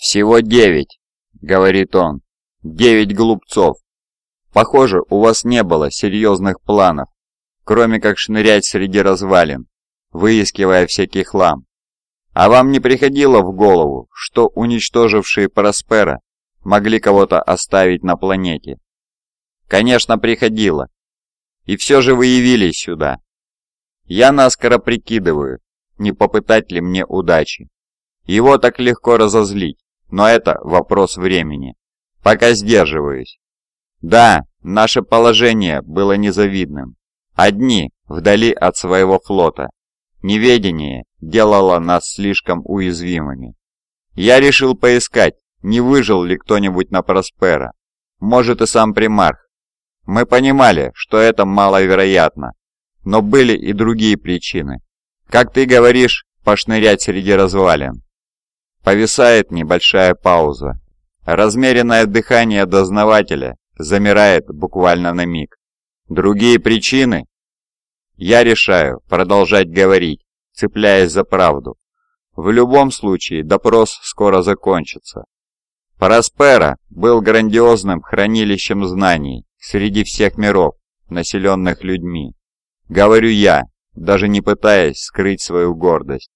«Всего девять», — говорит он. «Девять глупцов. Похоже, у вас не было серьезных планов, кроме как шнырять среди развалин, выискивая всякий хлам. А вам не приходило в голову, что уничтожившие Проспера могли кого-то оставить на планете? Конечно, приходило. И все же вы явились сюда. Я наскоро прикидываю, не попытать ли мне удачи. Его так легко разозлить, но это вопрос времени. Пока сдерживаюсь. Да, наше положение было незавидным. Одни, вдали от своего флота. Неведение делало нас слишком уязвимыми. Я решил поискать, не выжил ли кто-нибудь на Проспера. Может и сам примарх. Мы понимали, что это маловероятно, но были и другие причины. Как ты говоришь, пошнырять среди развалин. Повисает небольшая пауза. Размеренное дыхание дознавателя замирает буквально на миг. Другие причины? Я решаю продолжать говорить, цепляясь за правду. В любом случае допрос скоро закончится. Параспера был грандиозным хранилищем знаний среди всех миров, населенных людьми. Говорю я, даже не пытаясь скрыть свою гордость.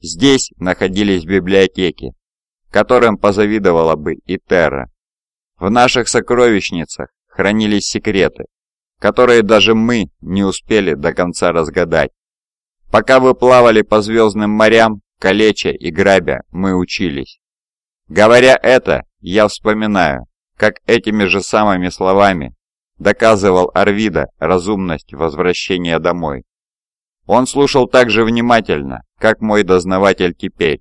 Здесь находились библиотеки, которым позавидовала бы и Терра. В наших сокровищницах хранились секреты, которые даже мы не успели до конца разгадать. Пока вы плавали по звездным морям, калеча и грабя, мы учились. Говоря это, я вспоминаю, как этими же самыми словами доказывал Арвида разумность возвращения домой. Он слушал так же внимательно, как мой дознаватель теперь.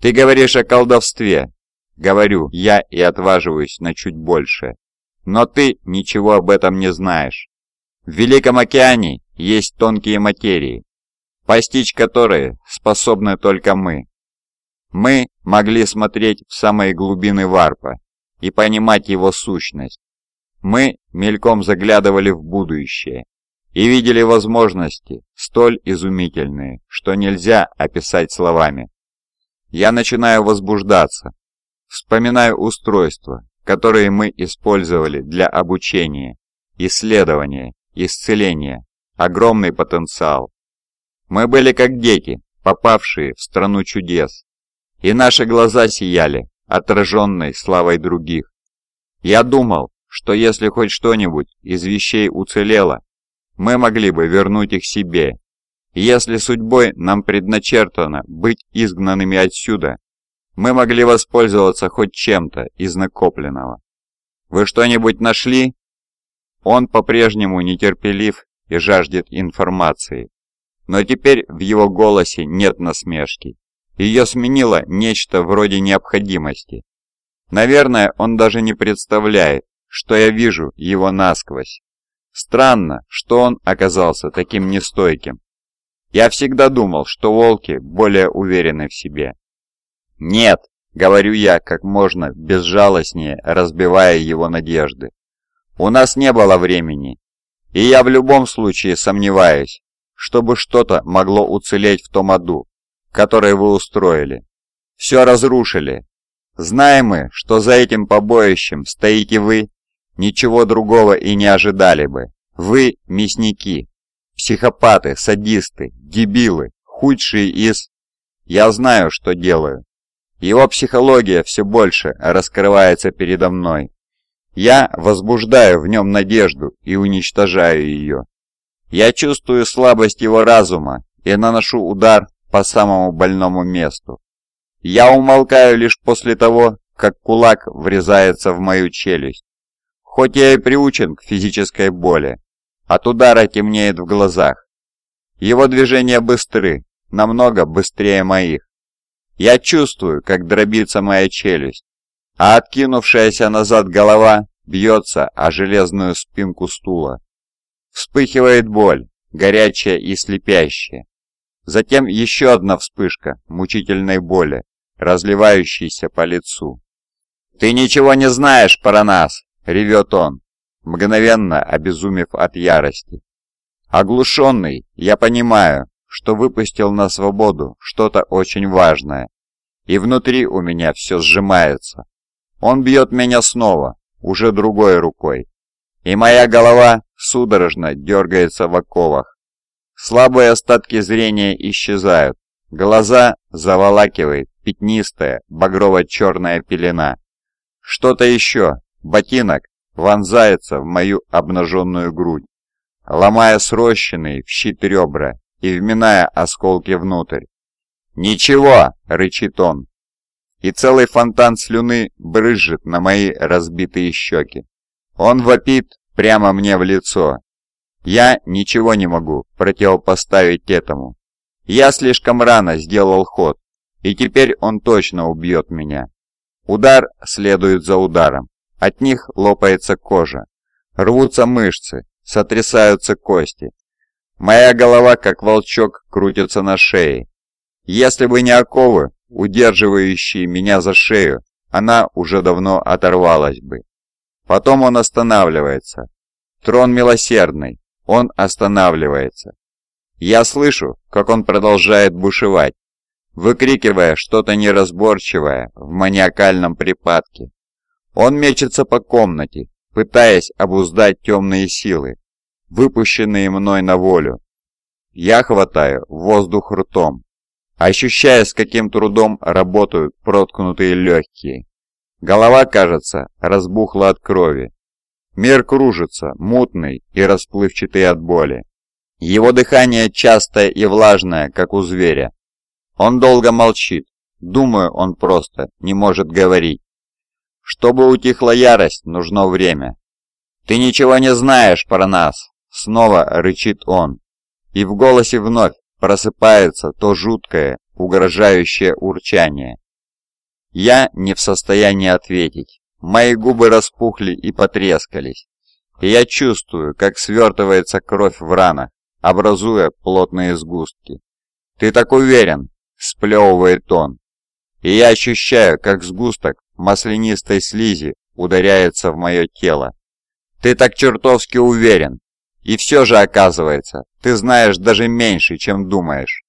«Ты говоришь о колдовстве», — говорю я и отваживаюсь на чуть большее. «Но ты ничего об этом не знаешь. В Великом океане есть тонкие материи, постичь которые способны только мы. Мы могли смотреть в самые глубины варпа и понимать его сущность, мы мельком заглядывали в будущее и видели возможности, столь изумительные, что нельзя описать словами. Я начинаю возбуждаться, вспоминаю устройства, которые мы использовали для обучения, исследования, исцеления, огромный потенциал. Мы были как дети, попавшие в страну чудес, и наши глаза сияли, отраженной славой других. Я думал, что если хоть что-нибудь из вещей уцелело, мы могли бы вернуть их себе. Если судьбой нам предначертано быть изгнанными отсюда, мы могли воспользоваться хоть чем-то из накопленного. Вы что-нибудь нашли? Он по-прежнему нетерпелив и жаждет информации. Но теперь в его голосе нет насмешки. Ее сменило нечто вроде необходимости. Наверное, он даже не представляет, что я вижу его насквозь. Странно, что он оказался таким нестойким. Я всегда думал, что волки более уверены в себе. «Нет», — говорю я как можно безжалостнее, разбивая его надежды. «У нас не было времени, и я в любом случае сомневаюсь, чтобы что-то могло уцелеть в том аду, который вы устроили. Все разрушили. Знаем мы, что за этим побоищем стоите вы Ничего другого и не ожидали бы. Вы – мясники, психопаты, садисты, дебилы, худшие из... Я знаю, что делаю. Его психология все больше раскрывается передо мной. Я возбуждаю в нем надежду и уничтожаю ее. Я чувствую слабость его разума и наношу удар по самому больному месту. Я умолкаю лишь после того, как кулак врезается в мою челюсть. Хоть я и приучен к физической боли, от удара темнеет в глазах. Его движения быстры, намного быстрее моих. Я чувствую, как дробится моя челюсть, а откинувшаяся назад голова бьется о железную спинку стула. Вспыхивает боль, горячая и слепящая. Затем еще одна вспышка мучительной боли, разливающейся по лицу. «Ты ничего не знаешь про нас!» — ревет он, мгновенно обезумев от ярости. Оглушенный, я понимаю, что выпустил на свободу что-то очень важное. и внутри у меня все сжимается. Он бьет меня снова, уже другой рукой, и моя голова судорожно дергается в оковах. Слабые остатки зрения исчезают, глаза заволакивает пятнистая багрово-черная пелена. Что-то еще, ботинок, вонзается в мою обнаженную грудь, ломая срощенные в щит ребра и вминая осколки внутрь. «Ничего!» — рычит он. И целый фонтан слюны брызжет на мои разбитые щеки. Он вопит прямо мне в лицо. Я ничего не могу противопоставить этому. Я слишком рано сделал ход, и теперь он точно убьет меня. Удар следует за ударом. От них лопается кожа. Рвутся мышцы, сотрясаются кости. Моя голова, как волчок, крутится на шее. Если бы не оковы, удерживающие меня за шею, она уже давно оторвалась бы. Потом он останавливается. Трон милосердный, он останавливается. Я слышу, как он продолжает бушевать, выкрикивая что-то неразборчивое в маниакальном припадке. Он мечется по комнате, пытаясь обуздать темные силы, выпущенные мной на волю. Я хватаю воздух ртом, ощущая, с каким трудом работают проткнутые легкие. Голова, кажется, разбухла от крови. Мир кружится, мутный и расплывчатый от боли. Его дыхание частое и влажное, как у зверя. Он долго молчит. Думаю, он просто не может говорить. Чтобы утихла ярость, нужно время. «Ты ничего не знаешь про нас!» Снова рычит он. И в голосе вновь просыпается то жуткое, угрожающее урчание. Я не в состоянии ответить. Мои губы распухли и потрескались. И я чувствую, как свертывается кровь в ранах, образуя плотные сгустки. «Ты так уверен!» – сплевывает он. И я ощущаю, как сгусток маслянистой слизи ударяется в мое тело. «Ты так чертовски уверен!» И все же оказывается, ты знаешь даже меньше, чем думаешь.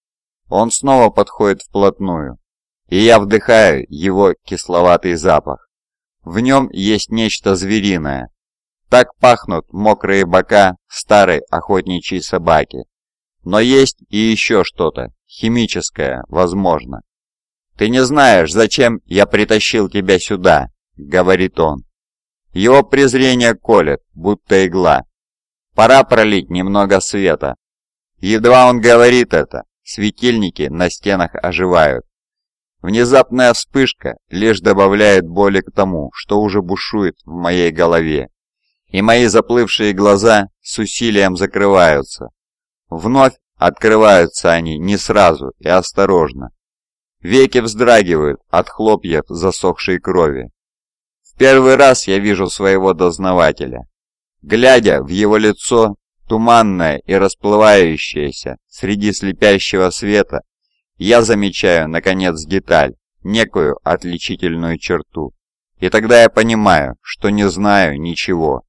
Он снова подходит вплотную, и я вдыхаю его кисловатый запах. В нем есть нечто звериное. Так пахнут мокрые бока старой охотничьей собаки. Но есть и еще что-то, химическое, возможно. «Ты не знаешь, зачем я притащил тебя сюда», — говорит он. Его презрение колет, будто игла. Пора пролить немного света. Едва он говорит это, светильники на стенах оживают. Внезапная вспышка лишь добавляет боли к тому, что уже бушует в моей голове. И мои заплывшие глаза с усилием закрываются. Вновь открываются они не сразу и осторожно. Веки вздрагивают от хлопьев засохшей крови. В первый раз я вижу своего дознавателя. Глядя в его лицо, туманное и расплывающееся среди слепящего света, я замечаю, наконец, деталь, некую отличительную черту. И тогда я понимаю, что не знаю ничего.